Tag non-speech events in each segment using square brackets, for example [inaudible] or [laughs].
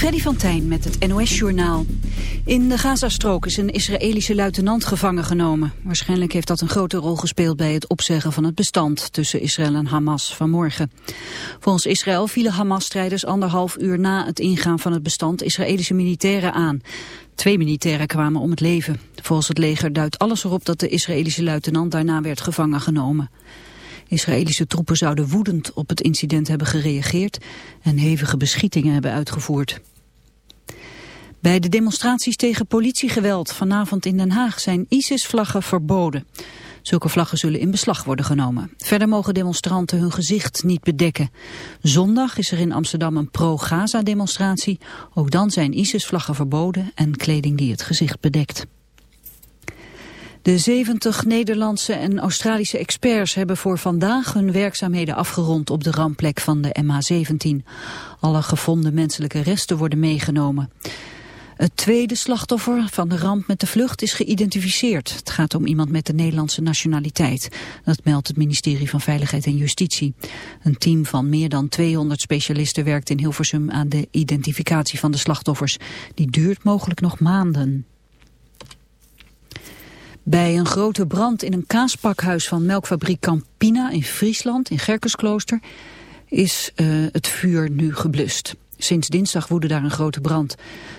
Freddy van Tijn met het NOS-journaal. In de Gazastrook is een Israëlische luitenant gevangen genomen. Waarschijnlijk heeft dat een grote rol gespeeld bij het opzeggen van het bestand tussen Israël en Hamas vanmorgen. Volgens Israël vielen Hamas-strijders anderhalf uur na het ingaan van het bestand Israëlische militairen aan. Twee militairen kwamen om het leven. Volgens het leger duidt alles erop dat de Israëlische luitenant daarna werd gevangen genomen. Israëlische troepen zouden woedend op het incident hebben gereageerd en hevige beschietingen hebben uitgevoerd. Bij de demonstraties tegen politiegeweld vanavond in Den Haag zijn ISIS-vlaggen verboden. Zulke vlaggen zullen in beslag worden genomen. Verder mogen demonstranten hun gezicht niet bedekken. Zondag is er in Amsterdam een pro-Gaza-demonstratie. Ook dan zijn ISIS-vlaggen verboden en kleding die het gezicht bedekt. De 70 Nederlandse en Australische experts hebben voor vandaag hun werkzaamheden afgerond op de rampplek van de MH17. Alle gevonden menselijke resten worden meegenomen. Het tweede slachtoffer van de ramp met de vlucht is geïdentificeerd. Het gaat om iemand met de Nederlandse nationaliteit. Dat meldt het ministerie van Veiligheid en Justitie. Een team van meer dan 200 specialisten werkt in Hilversum aan de identificatie van de slachtoffers. Die duurt mogelijk nog maanden. Bij een grote brand in een kaaspakhuis van melkfabriek Campina in Friesland, in Gerkesklooster, is uh, het vuur nu geblust. Sinds dinsdag woedde daar een grote brand.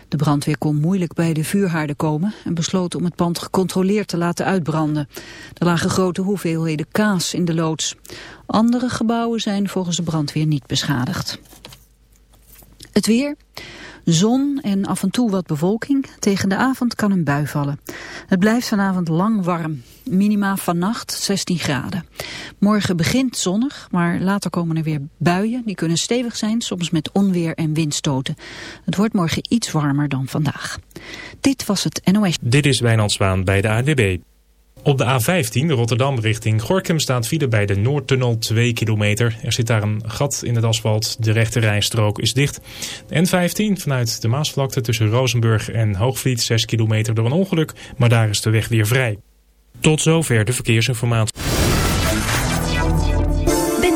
De brandweer kon moeilijk bij de vuurhaarden komen en besloot om het pand gecontroleerd te laten uitbranden. Er lagen grote hoeveelheden kaas in de loods. Andere gebouwen zijn volgens de brandweer niet beschadigd. Het weer. Zon en af en toe wat bewolking. Tegen de avond kan een bui vallen. Het blijft vanavond lang warm. Minima vannacht 16 graden. Morgen begint zonnig, maar later komen er weer buien. Die kunnen stevig zijn, soms met onweer en windstoten. Het wordt morgen iets warmer dan vandaag. Dit was het NOS. Dit is Wijnand Zwaan bij de ADB. Op de A15 Rotterdam richting Gorkum staat file bij de Noordtunnel 2 kilometer. Er zit daar een gat in het asfalt. De rechte rijstrook is dicht. De N15 vanuit de Maasvlakte tussen Rozenburg en Hoogvliet 6 kilometer door een ongeluk. Maar daar is de weg weer vrij. Tot zover de verkeersinformatie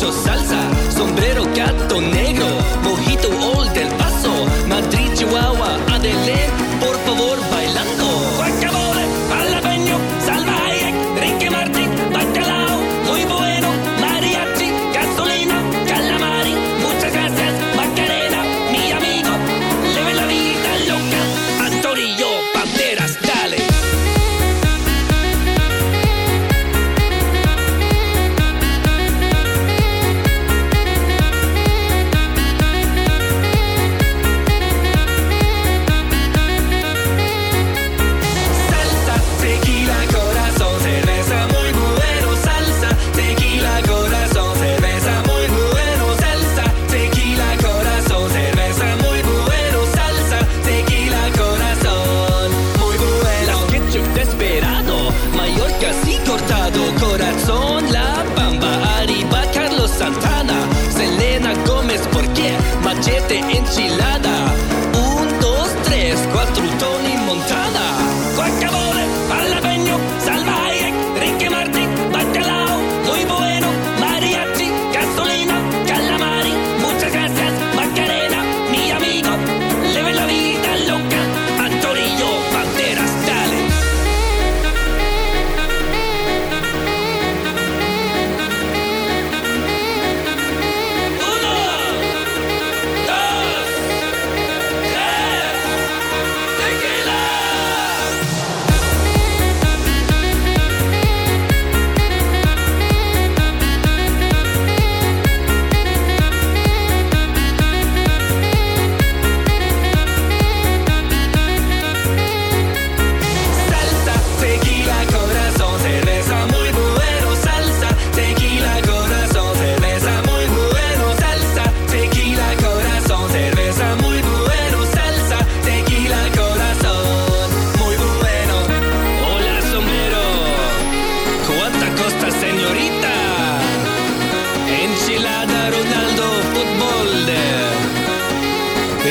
Salsa, sombrero, gato negro,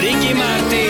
Ricky Martin.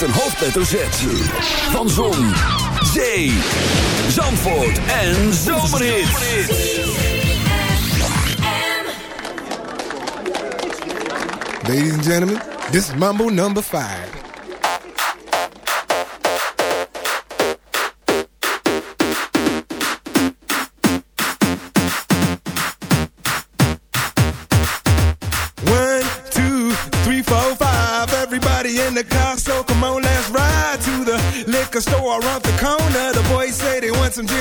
met een hoofdletter Z. Van Zon, Zee, Zandvoort en Zomerhit. Ladies and gentlemen, this is Mambo number 5.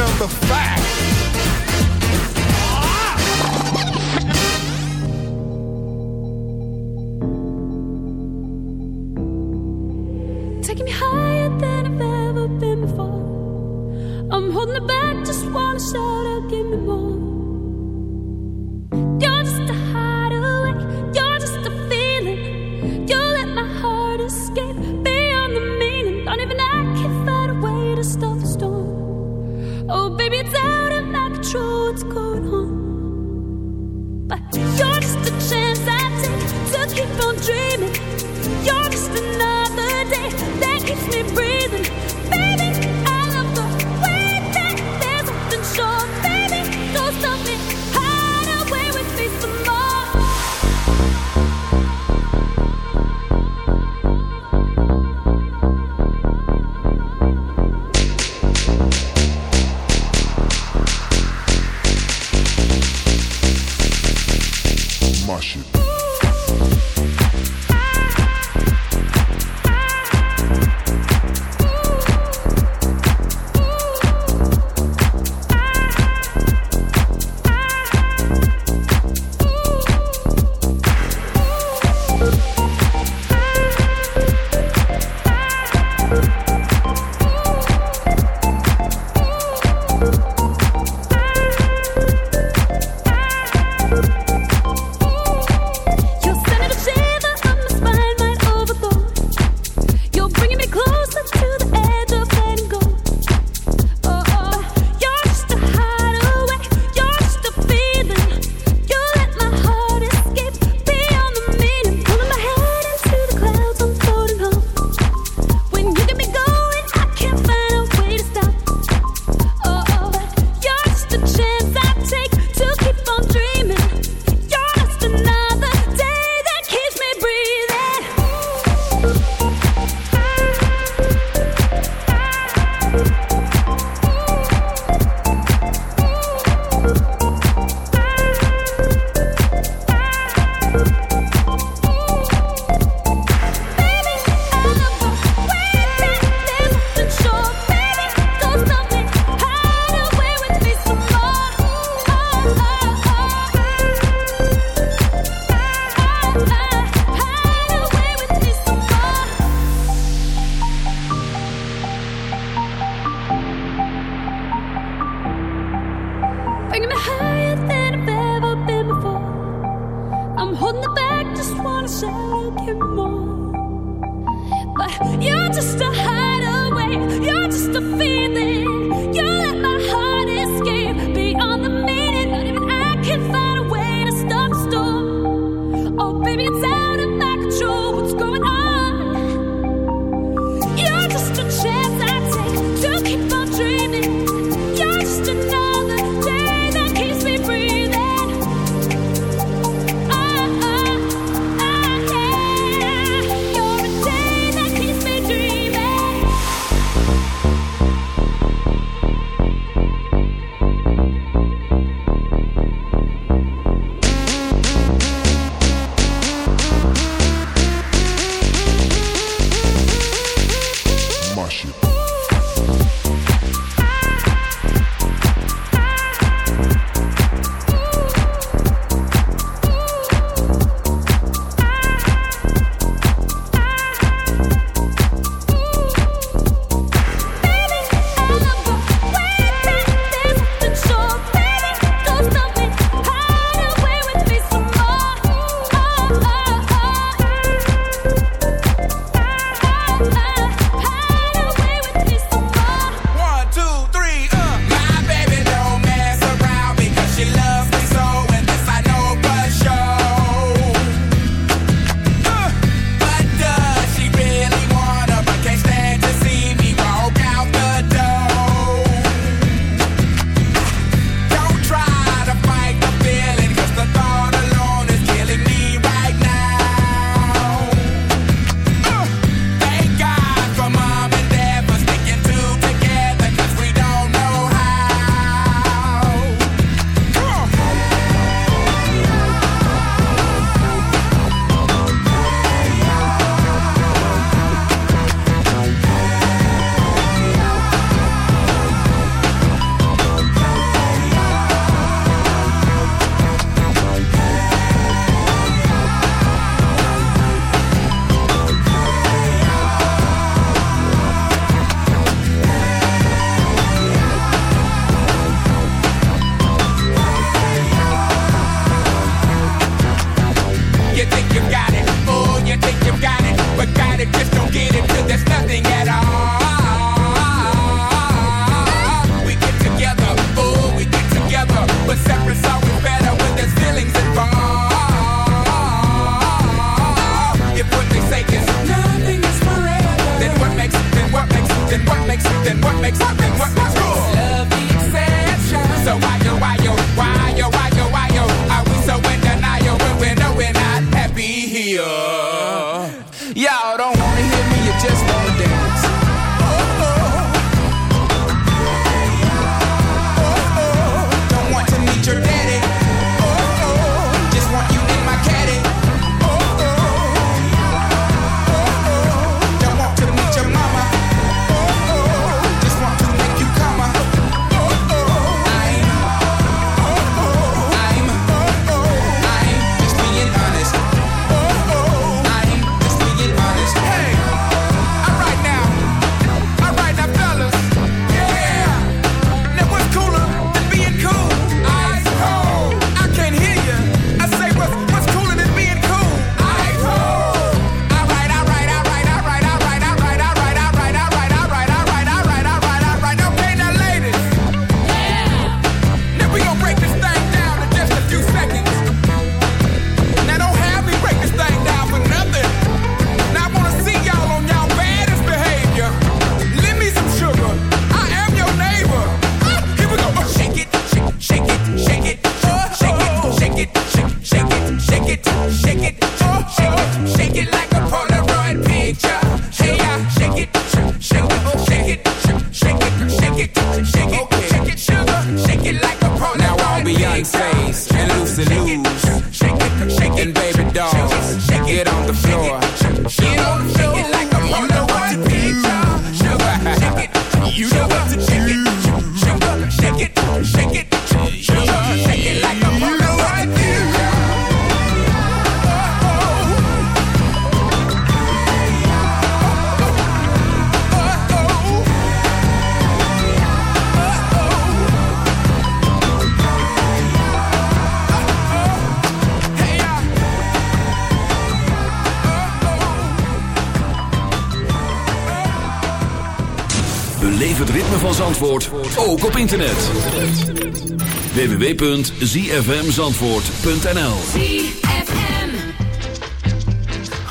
Number five.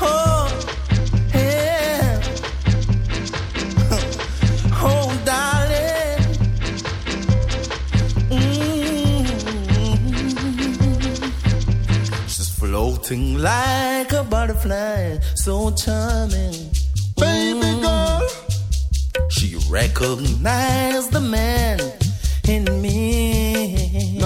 Oh, [laughs] oh, mm-hmm. floating like a butterfly, so charming. Baby girl. She recognized the man in me.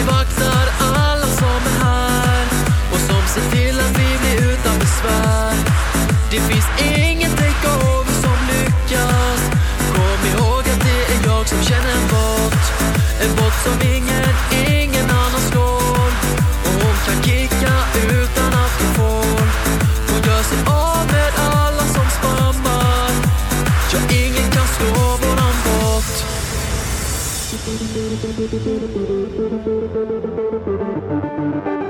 vi vaknar alla som är här och som ser till att vi blir utan besvär. Det finns inget takeover som lyckas. Kom ihåg att det är jag som känner en bot, en bot som ingen Thank you.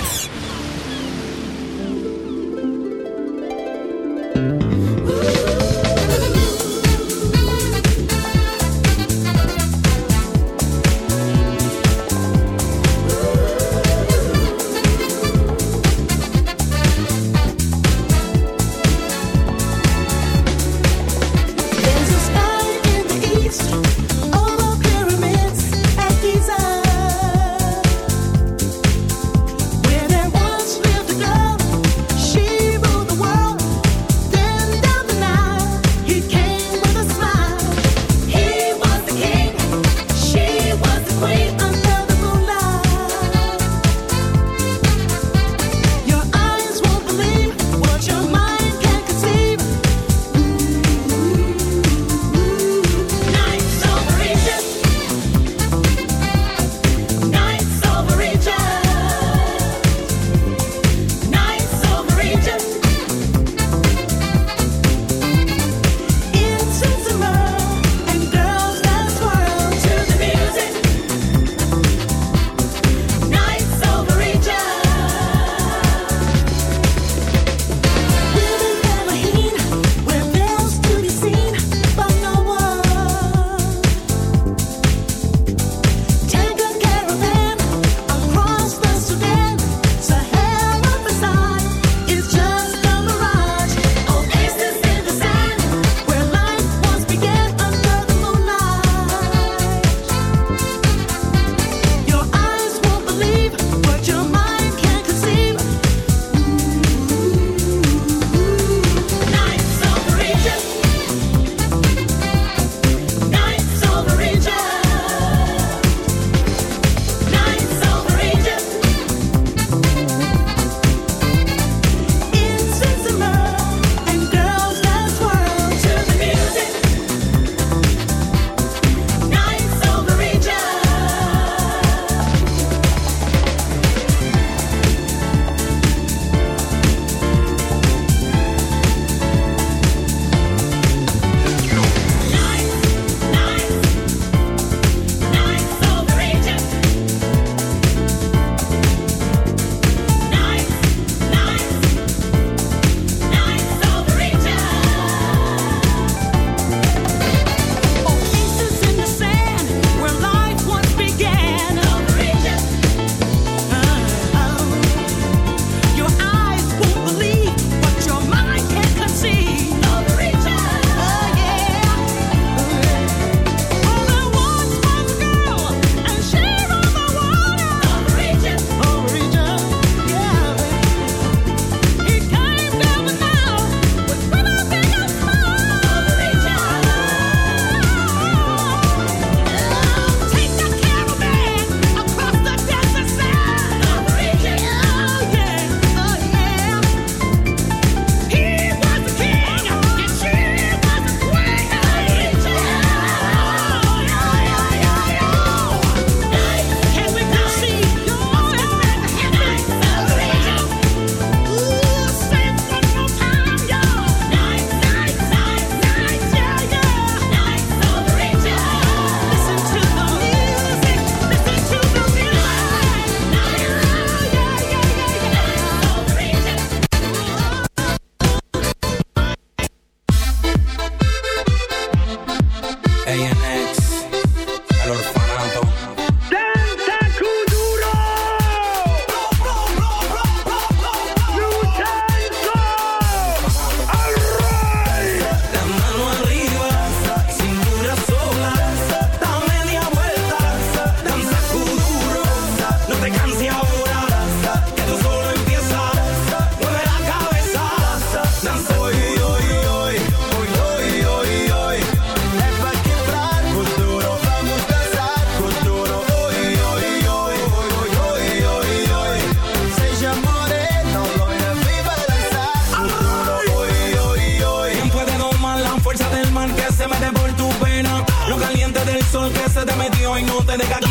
something they